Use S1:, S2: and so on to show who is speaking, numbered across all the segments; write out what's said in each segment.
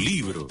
S1: Libros.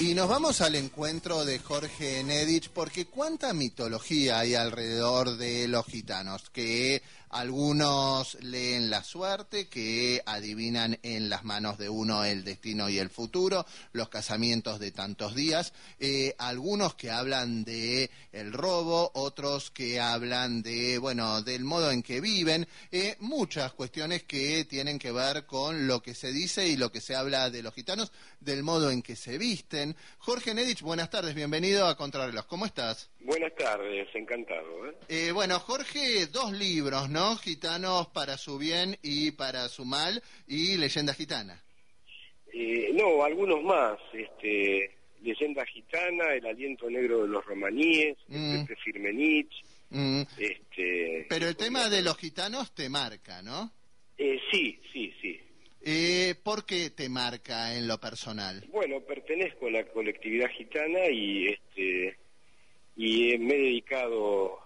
S2: Y nos vamos al encuentro de Jorge Nedich, porque cuánta mitología hay alrededor de los gitanos, que algunos leen la suerte, que adivinan en las manos de uno el destino y el futuro, los casamientos de tantos días, eh, algunos que hablan de el robo, otros que hablan de, bueno, del modo en que viven, eh, muchas cuestiones que tienen que ver con lo que se dice y lo que se habla de los gitanos, del modo en que se visten. Jorge Nedich, buenas tardes, bienvenido a Contrarreloj. ¿Cómo estás?
S3: Buenas tardes, encantado. Eh,
S2: bueno, Jorge, dos libros, ¿no? Gitanos para su bien y para su mal, y Leyenda Gitana.
S3: Eh, no, algunos más. Este, Leyenda Gitana, El aliento negro de los romaníes,
S2: Mm.
S3: Pepe Firmenich.
S2: Mm.
S3: Este,
S2: Pero el tema de los gitanos te marca, ¿no?
S3: eh, sí, sí, sí.
S2: Eh, ¿Por qué te marca en lo personal?
S3: Bueno, pertenezco a la colectividad gitana y este y me he dedicado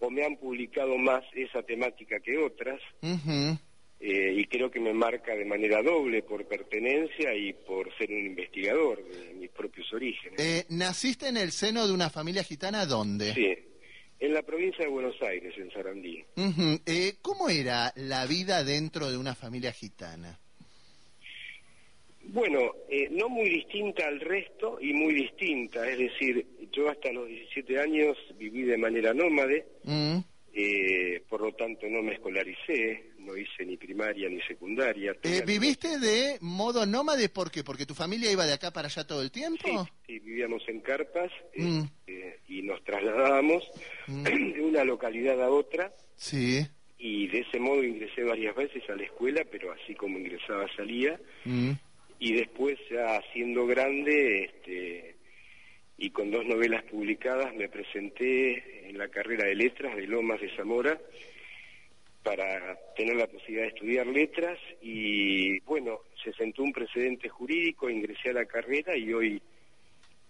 S3: o me han publicado más esa temática que otras eh, y creo que me marca de manera doble por pertenencia y por ser un investigador de mis propios orígenes.
S2: Eh, ¿Naciste en el seno de una familia gitana dónde?
S3: Sí, en la provincia de Buenos Aires, en Sarandí.
S2: Eh, ¿Cómo era la vida dentro de una familia gitana?
S3: Bueno, eh, no muy distinta al resto y muy distinta, es decir, yo hasta los 17 años viví de manera nómade,
S2: Mm.
S3: eh, por lo tanto no me escolaricé, no hice ni primaria ni secundaria.
S2: Eh, ¿Viviste de modo nómade? ¿Por qué? ¿Porque tu familia iba de acá para allá todo el tiempo?
S3: Sí, sí, vivíamos en carpas eh,
S2: Mm.
S3: eh, y nos trasladábamos
S2: Mm.
S3: de una localidad a otra
S2: Sí.
S3: y de ese modo ingresé varias veces a la escuela, pero así como ingresaba salía.
S2: Mm.
S3: Y después ya siendo grande este y con dos novelas publicadas me presenté en la carrera de letras de Lomas de Zamora para tener la posibilidad de estudiar letras y bueno, se sentó un precedente jurídico, ingresé a la carrera y hoy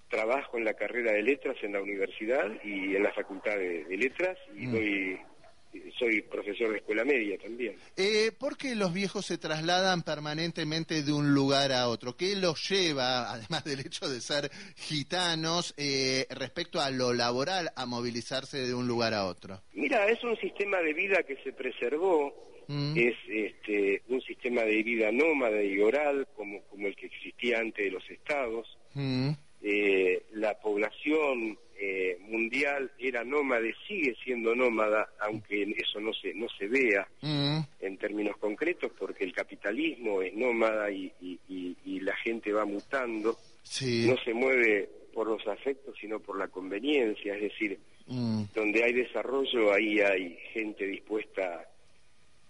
S3: trabajo en la carrera de letras en la universidad y en la facultad de, de letras y
S2: Mm.
S3: doy soy profesor de escuela media también.
S2: Eh, ¿Por qué los viejos se trasladan permanentemente de un lugar a otro? ¿Qué los lleva, además del hecho de ser gitanos, eh, respecto a lo laboral, a movilizarse de un lugar a otro?
S3: Mira, es un sistema de vida que se preservó,
S2: Mm.
S3: es este, un sistema de vida nómada y oral como, como el que existía antes de los estados.
S2: Mm.
S3: Eh, la población eh, mundial era nómade, sigue siendo nómada, aunque eso no se, no se vea
S2: Mm.
S3: en términos concretos, porque el capitalismo es nómada y, y- y- y la gente va mutando,
S2: Sí.
S3: no se mueve por los afectos, sino por la conveniencia, es decir,
S2: Mm.
S3: donde hay desarrollo, ahí hay gente dispuesta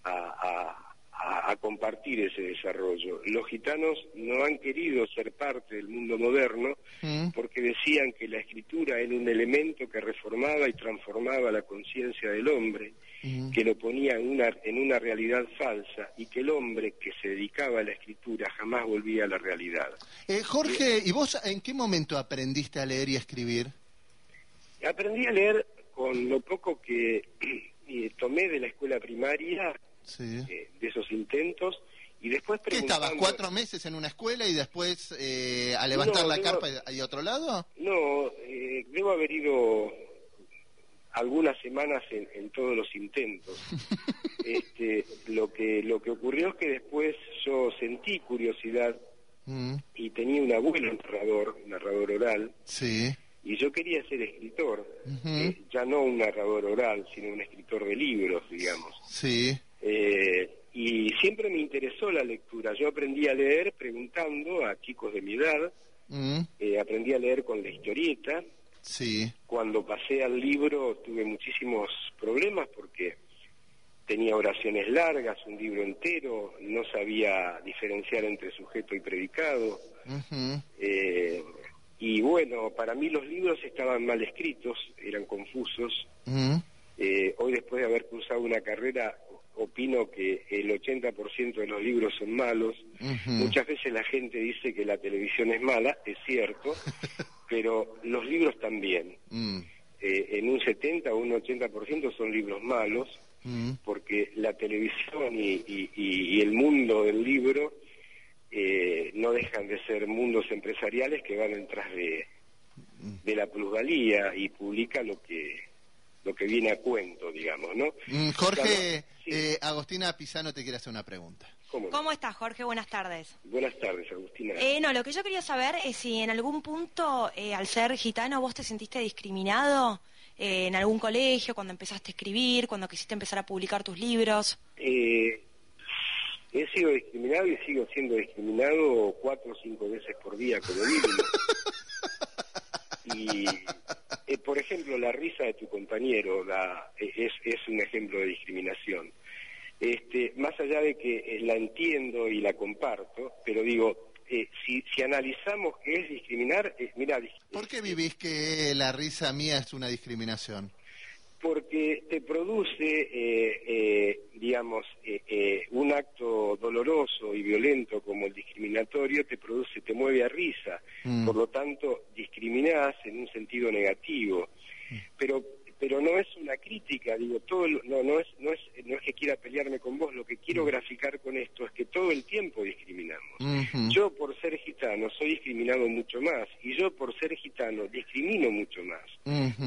S3: a, a- a- a compartir ese desarrollo. Los gitanos no han querido ser parte del mundo moderno
S2: Mm.
S3: porque decían que la escritura era un elemento que reformaba y transformaba la conciencia del hombre,
S2: Mm.
S3: que lo ponía en una, en una realidad falsa y que el hombre que se dedicaba a la escritura jamás volvía a la realidad.
S2: Eh, Jorge, ¿y vos en qué momento aprendiste a leer y a escribir?
S3: Aprendí a leer con lo poco que eh, tomé de la escuela primaria,
S2: Sí.
S3: eh, de esos intentos, y después
S2: ¿Qué estabas, cuatro meses en una escuela y después eh, a levantar
S3: No,
S2: la
S3: digo-
S2: carpa y, y otro lado?
S3: No, eh, debo haber ido algunas semanas en, en todos los intentos. este, lo que lo que ocurrió es que después yo sentí curiosidad
S2: Mm.
S3: y tenía un abuelo narrador, narrador oral,
S2: Sí.
S3: y yo quería ser escritor, eh, ya no un narrador oral, sino un escritor de libros, digamos.
S2: Sí.
S3: Eh, y siempre me interesó la lectura. Yo aprendí a leer preguntando a chicos de mi edad,
S2: Mm.
S3: eh, aprendí a leer con la historieta.
S2: Sí.
S3: Cuando pasé al libro tuve muchísimos problemas porque tenía oraciones largas, un libro entero, no sabía diferenciar entre sujeto y predicado. Eh, y bueno, para mí los libros estaban mal escritos, eran confusos.
S2: Mm.
S3: Eh, hoy después de haber cursado una carrera opino que el 80% de los libros son malos. Muchas veces la gente dice que la televisión es mala, es cierto, pero los libros también.
S2: Mm.
S3: Eh, en un 70 o un 80% son libros malos,
S2: Mm.
S3: porque la televisión y, y- y- y el mundo del libro eh, no dejan de ser mundos empresariales que van detrás de, de la plusvalía y publica lo que lo que viene a cuento, digamos, ¿no?
S2: Mm, Jorge, eh, Agostina Pisano te quiere hacer una pregunta.
S1: ¿Cómo, estás, Jorge? Buenas tardes.
S3: Buenas tardes, Agustina.
S1: Eh, no, lo que yo quería saber es si en algún punto, eh, al ser gitano, vos te sentiste discriminado eh, en algún colegio, cuando empezaste a escribir, cuando quisiste empezar a publicar tus libros.
S3: Eh, he sido discriminado y sigo siendo discriminado cuatro o cinco veces por día como mínimo. y eh, por ejemplo, la risa de tu compañero eh, es, es un ejemplo de discriminación. Este, más allá de que eh, la entiendo y la comparto, pero digo, si, si, analizamos qué es discriminar, mira...
S2: ¿Por qué vivís que la risa mía es una discriminación?
S3: Porque te produce, eh, eh, digamos, eh, un acto doloroso y violento como el discriminatorio, te produce, te mueve a risa. Mm. Por lo tanto, discriminás en un sentido negativo. Mm. Pero pero no es una crítica, digo, todo no no es no es no es que quiera pelearme con vos, lo que quiero mm. graficar con esto es que todo el tiempo discriminamos. Yo por ser gitano soy discriminado mucho más y yo por ser gitano discrimino mucho más,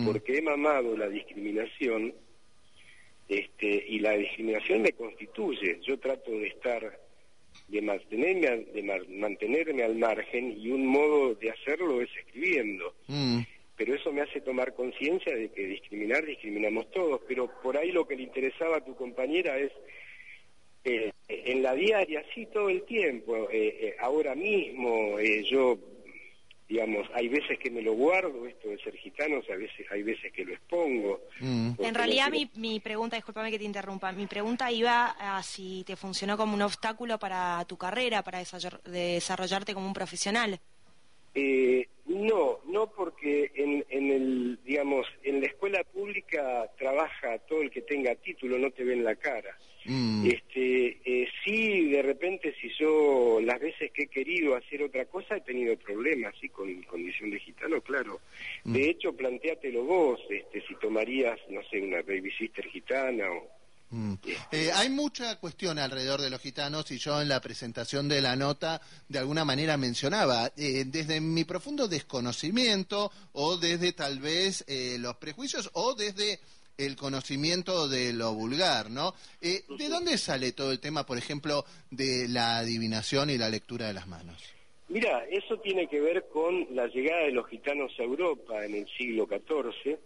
S3: porque he mamado la discriminación este y la discriminación me constituye. Yo trato de estar de mantenerme de mantenerme al margen y un modo de hacerlo es escribiendo. Mm pero eso me hace tomar conciencia de que discriminar, discriminamos todos, pero por ahí lo que le interesaba a tu compañera es eh, en la diaria, sí, todo el tiempo, eh, eh, ahora mismo yo, digamos, hay veces que me lo guardo, esto de ser gitano, a veces, hay veces que lo expongo.
S1: Mm. En realidad mi, mi pregunta, discúlpame que te interrumpa, mi pregunta iba a si te funcionó como un obstáculo para tu carrera, para desarrollarte como un profesional.
S3: Eh, no, no porque en, en, el, digamos, en la escuela pública trabaja todo el que tenga título, no te ven la cara. Mm. Este, eh, sí, de repente, si yo las veces que he querido hacer otra cosa he tenido problemas, sí, con condición de gitano, claro. Mm. De hecho, planteátelo vos, este, si tomarías, no sé, una baby sister gitana o
S2: Mm. Eh, hay mucha cuestión alrededor de los gitanos y yo en la presentación de la nota de alguna manera mencionaba, eh, desde mi profundo desconocimiento o desde tal vez eh, los prejuicios o desde el conocimiento de lo vulgar, ¿no? ¿De dónde sale todo el tema, por ejemplo, de la adivinación y la lectura de las manos?
S3: Mira, eso tiene que ver con la llegada de los gitanos a Europa en el siglo XIV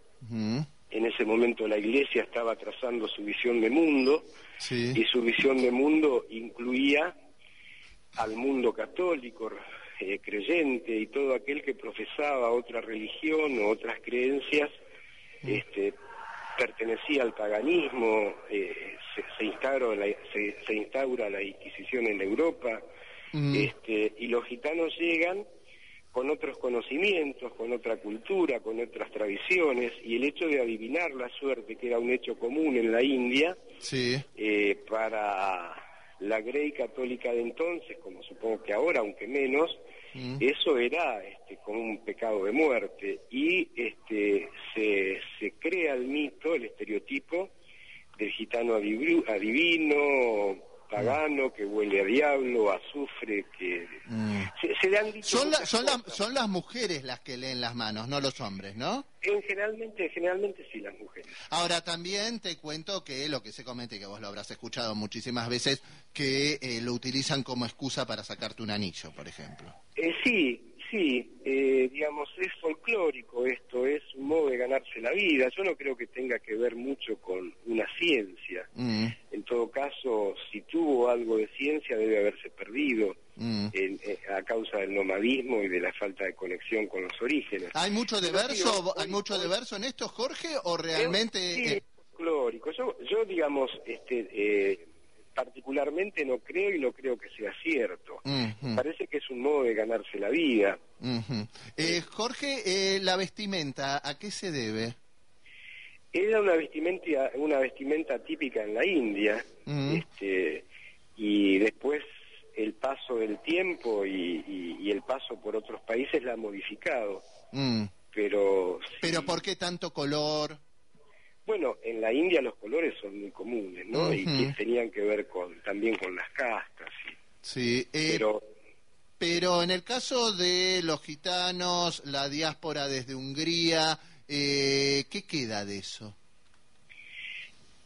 S3: momento la Iglesia estaba trazando su visión de mundo y su visión de mundo incluía al mundo católico, eh, creyente y todo aquel que profesaba otra religión o otras creencias, mm. este, pertenecía al paganismo, eh, se, instaura la, se, instaura la Inquisición en Europa, mm. este, y los gitanos llegan con otros conocimientos, con otra cultura, con otras tradiciones, y el hecho de adivinar la suerte, que era un hecho común en la India, eh, para la Grey católica de entonces, como supongo que ahora, aunque menos, mm. eso era este, como un pecado de muerte, y este, se, se crea el mito, el estereotipo del gitano adivino, pagano, que huele a diablo, azufre, que...
S2: Mm. son, son, las mujeres las que leen las manos, no los hombres, ¿no?
S3: En generalmente, generalmente sí, las mujeres.
S2: Ahora, también te cuento que lo que se comete, que vos lo habrás escuchado muchísimas veces, que eh, lo utilizan como excusa para sacarte un anillo, por ejemplo.
S3: Eh, sí, sí, eh, digamos, es folclórico esto, es un modo de ganarse la vida. Yo no creo que tenga que ver mucho con una ciencia. Mm. En todo caso, si tuvo algo de ciencia, debe haberse perdido mm. eh, a causa del nomadismo y de la falta de conexión con los orígenes.
S2: ¿Hay mucho de verso, ¿hay mucho de verso en esto, Jorge, o realmente...?
S3: Sí, es folclórico. Yo, yo digamos, este... Eh, particularmente no creo y no creo que sea cierto. Parece que es un modo de ganarse la vida.
S2: Eh, Jorge, eh, la vestimenta, ¿a qué se debe?
S3: Era una vestimenta, una vestimenta típica en la India, este, y después el paso del tiempo y, el paso por otros países la ha modificado. Mm. Pero,
S2: ¿Pero por qué tanto color?
S3: Bueno, en la India los colores son muy comunes, ¿no? Y que tenían que ver con también con las castas.
S2: Sí.
S3: Eh, pero
S2: Pero en el caso de los gitanos, la diáspora desde Hungría, eh, ¿qué queda de eso?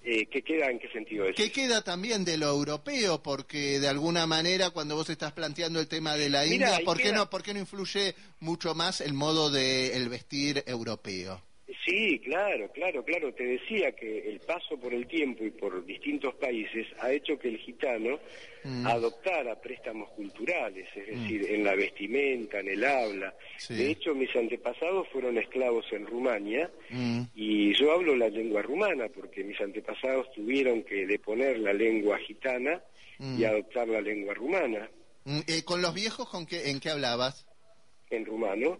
S3: Eh, ¿Qué queda en qué sentido eso?
S2: ¿Qué queda también de lo europeo? Porque de alguna manera cuando vos estás planteando el tema de la India, ¿por qué, no, ¿por qué no influye mucho más el modo de el vestir europeo?
S3: Sí, claro, claro, claro. Te decía que el paso por el tiempo y por distintos países ha hecho que el gitano mm. adoptara préstamos culturales, es mm. decir, en la vestimenta, en el habla. De hecho, mis antepasados fueron esclavos en Rumania mm. y yo hablo la lengua rumana porque mis antepasados tuvieron que deponer la lengua gitana y adoptar la lengua rumana.
S2: Eh, ¿Con los viejos con qué, en qué hablabas?
S3: En rumano.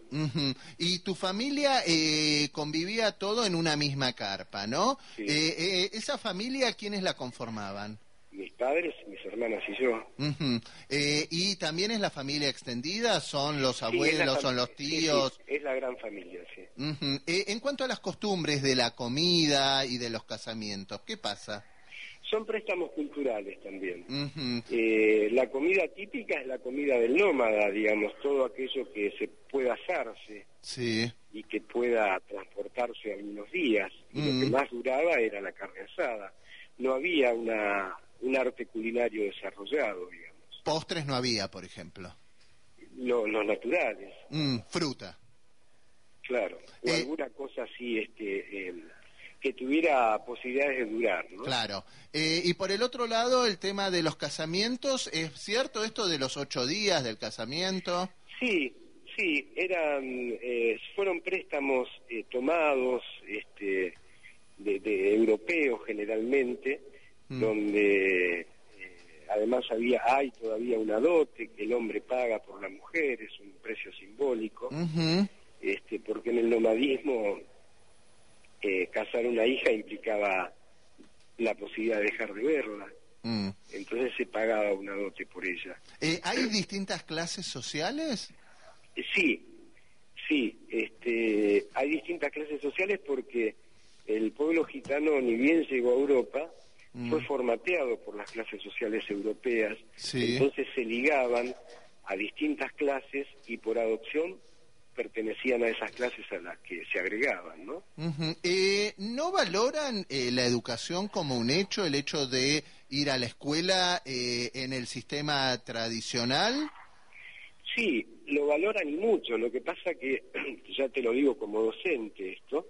S2: Y tu familia eh, convivía todo en una misma carpa, ¿no? Eh, eh, ¿Esa familia quiénes la conformaban?
S3: Mis padres, mis hermanas y yo.
S2: ¿Y también es la familia extendida? ¿Son los abuelos, son los tíos?
S3: es la gran familia, sí.
S2: en cuanto a las costumbres de la comida y de los casamientos, ¿qué pasa?
S3: Son préstamos culturales también. Eh, la comida típica es la comida del nómada, digamos, todo aquello que se pueda hacerse y que pueda transportarse algunos días. Y lo que más duraba era la carne asada. No había una, un arte culinario desarrollado, digamos.
S2: Postres no había, por ejemplo.
S3: los naturales.
S2: Mm, fruta.
S3: Claro, o eh, alguna cosa así, este... Eh, que tuviera posibilidades de durar. ¿no?
S2: Claro. Eh, y por el otro lado, el tema de los casamientos, ¿es cierto esto de los ocho días del casamiento?
S3: Sí, sí, eran, eh, fueron préstamos eh, tomados este, de, europeos generalmente, mm. donde además había, hay todavía una dote que el hombre paga por la mujer, es un precio simbólico, este, porque en el nomadismo eh, casar una hija implicaba la posibilidad de dejar de verla. Mm. Entonces se pagaba una dote por ella.
S2: Eh, ¿Hay distintas clases sociales?
S3: Eh, sí, sí. Este, hay distintas clases sociales porque el pueblo gitano, ni bien llegó a Europa, mm. fue formateado por las clases sociales europeas. Entonces se ligaban a distintas clases y por adopción pertenecían a esas clases a las que se agregaban, ¿no?
S2: Eh, ¿No valoran eh, la educación como un hecho, el hecho de ir a la escuela eh, en el sistema tradicional?
S3: Sí, lo valoran y mucho. Lo que pasa que, ya te lo digo como docente esto,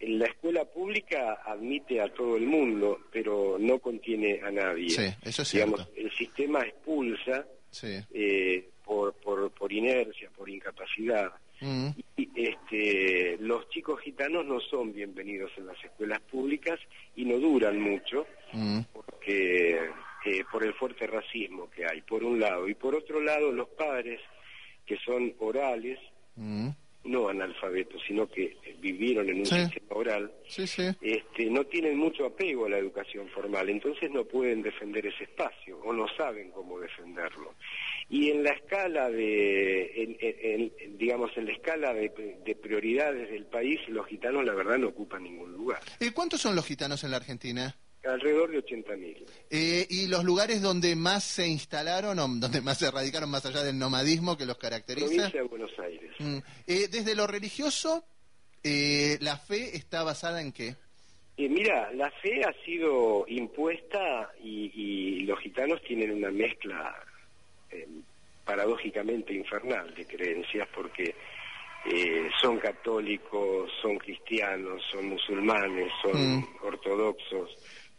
S3: la escuela pública admite a todo el mundo, pero no contiene a nadie.
S2: Sí, eso es
S3: Digamos, el sistema expulsa sí por inercia, por incapacidad. Mm. Y, este, los chicos gitanos no son bienvenidos en las escuelas públicas y no duran mucho mm. porque eh, por el fuerte racismo que hay, por un lado. Y por otro lado, los padres, que son orales, mm no analfabetos, sino que vivieron en un sistema oral, Este, no tienen mucho apego a la educación formal, entonces no pueden defender ese espacio o no saben cómo defenderlo. Y en la escala de, digamos, en la escala de, prioridades del país, los gitanos la verdad no ocupan ningún lugar.
S2: ¿Y cuántos son los gitanos en la Argentina?
S3: Alrededor de 80.000.
S2: Eh, ¿Y los lugares donde más se instalaron, o donde más se radicaron más allá del nomadismo que los caracteriza?
S3: Provincia de Buenos Aires.
S2: Mm. Eh, desde lo religioso, eh, ¿la fe está basada en qué?
S3: mira, la fe ha sido impuesta y, los gitanos tienen una mezcla paradójicamente infernal de creencias porque son católicos, son cristianos, son musulmanes, son mm. ortodoxos,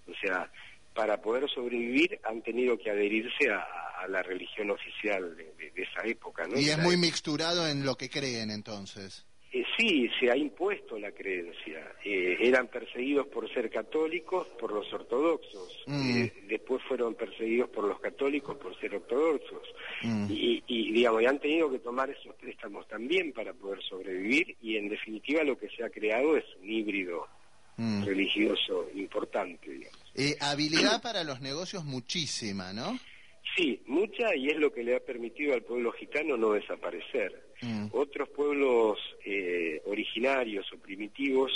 S3: o sea, para poder sobrevivir han tenido que adherirse a, la religión oficial de, esa época. ¿no?
S2: Y es muy mixturado en lo que creen entonces.
S3: Eh, sí, se ha impuesto la creencia. Eh, eran perseguidos por ser católicos por los ortodoxos. Mm. Eh, después fueron perseguidos por los católicos por ser ortodoxos. Mm. Y, y, digamos, y han tenido que tomar esos préstamos también para poder sobrevivir. Y en definitiva lo que se ha creado es un híbrido mm. religioso importante, digamos.
S2: Eh, habilidad para los negocios muchísima, ¿no?
S3: Sí, mucha y es lo que le ha permitido al pueblo gitano no desaparecer. Mm. Otros pueblos eh, originarios o primitivos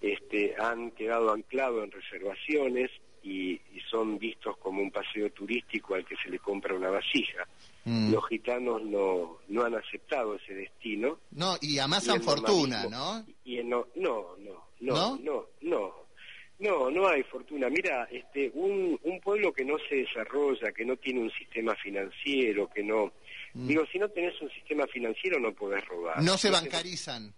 S3: este, han quedado anclados en reservaciones y, son vistos como un paseo turístico al que se le compra una vasija.
S2: Mm.
S3: Los gitanos no, no han aceptado ese destino.
S2: No, y
S3: Y
S2: San
S3: el
S2: fortuna, ¿no?
S3: Y no, no, ¿No?
S2: no,
S3: no, no, no, no hay fortuna. Mira, este, un, un pueblo que no se desarrolla, que no tiene un sistema financiero, que no, digo, si no tenés un sistema financiero no podés robar.
S2: Mm. No se bancarizan.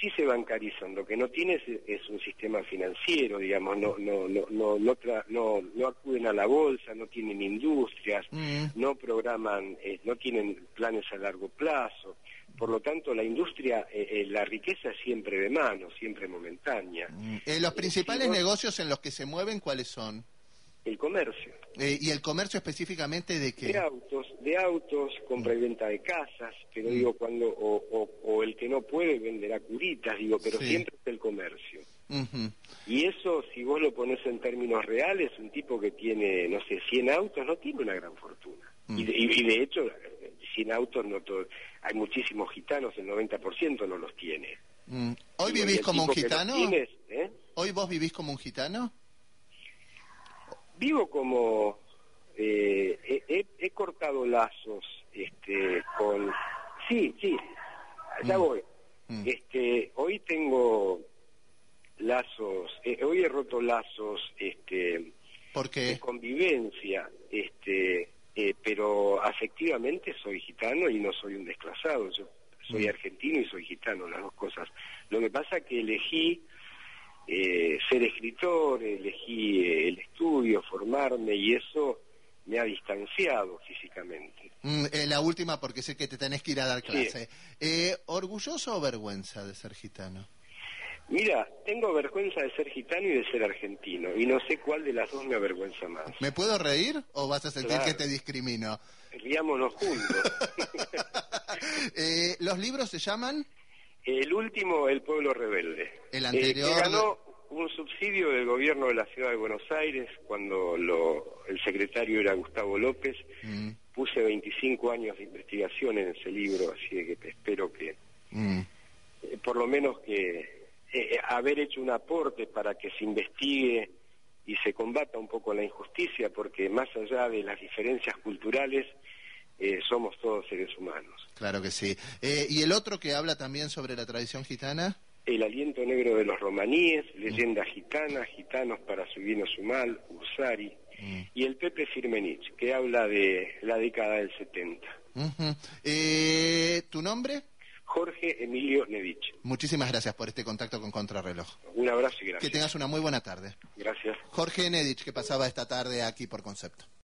S3: sí se bancarizan, lo que no tienes es, es un sistema financiero, digamos, no, no, no, no, no, tra- no, no acuden a la bolsa, no tienen industrias,
S2: Mm.
S3: no programan, eh, no tienen planes a largo plazo. Por lo tanto, la industria, eh, eh, la riqueza es siempre de mano, siempre momentánea.
S2: Mm. Eh, los principales
S3: si vos-
S2: negocios en los que se mueven, ¿cuáles son?
S3: El comercio.
S2: Eh, ¿Y el comercio específicamente de
S3: De
S2: qué?
S3: autos, de autos, compra y venta de casas, pero
S2: Mm.
S3: digo cuando, o, o, o el que no puede venderá curitas, digo, pero
S2: Sí.
S3: siempre es el comercio. Y eso, si vos lo pones en términos reales, un tipo que tiene, no sé, 100 autos no tiene una gran fortuna.
S2: Mm.
S3: Y, de, y de hecho, 100 autos, no todo, hay muchísimos gitanos, el 90% no los tiene.
S2: Mm. ¿Hoy vivís como un gitano?
S3: ¿eh?
S2: ¿Hoy vos vivís como un gitano?
S3: Vivo como... eh, he, cortado lazos este, con... Sí, sí, ya
S2: Mm.
S3: voy.
S2: Mm.
S3: Este, hoy tengo lazos, eh, hoy he roto lazos este,
S2: ¿Por
S3: de
S2: qué?
S3: convivencia, este, eh, pero afectivamente soy gitano y no soy un desclasado. Yo soy
S2: Mm.
S3: argentino y soy gitano, las dos cosas. Lo que pasa que elegí eh, ser escritor, elegí eh, el estudio, formarme y eso me ha distanciado físicamente.
S2: Mm, eh, la última porque sé que te tenés que ir a dar
S3: Sí.
S2: clase. Eh, ¿Orgulloso o vergüenza de ser gitano?
S3: Mira, tengo vergüenza de ser gitano y de ser argentino y no sé cuál de las dos me avergüenza más.
S2: ¿Me puedo reír o vas a sentir
S3: Claro.
S2: que te discrimino?
S3: Riámonos juntos.
S2: Eh, ¿Los libros se llaman?
S3: El último, El Pueblo Rebelde.
S2: El
S3: Eh,
S2: anterior-
S3: que ganó un subsidio del gobierno de la ciudad de Buenos Aires cuando lo- el secretario era Gustavo López.
S2: Mm,
S3: Puse 25 años de investigación en ese libro, así que espero que,
S2: mm.
S3: eh, por lo menos que eh, haber hecho un aporte para que se investigue y se combata un poco la injusticia, porque más allá de las diferencias culturales, eh, somos todos seres humanos.
S2: Claro que sí. Eh, ¿Y el otro que habla también sobre la tradición gitana?
S3: El aliento negro de los romaníes, leyenda gitana, gitanos para su bien o su mal, Ursari,
S2: Mm.
S3: y el Pepe Firmenich, que habla de la década del 70.
S2: Ujú. Eh, ¿Tu nombre?
S3: Jorge Emilio Nedich.
S2: Muchísimas gracias por este contacto con Contrarreloj.
S3: Un abrazo y
S2: Que
S3: gracias.
S2: tengas una muy buena tarde.
S3: Gracias.
S2: Jorge Nedich, que pasaba esta tarde aquí por Concepto.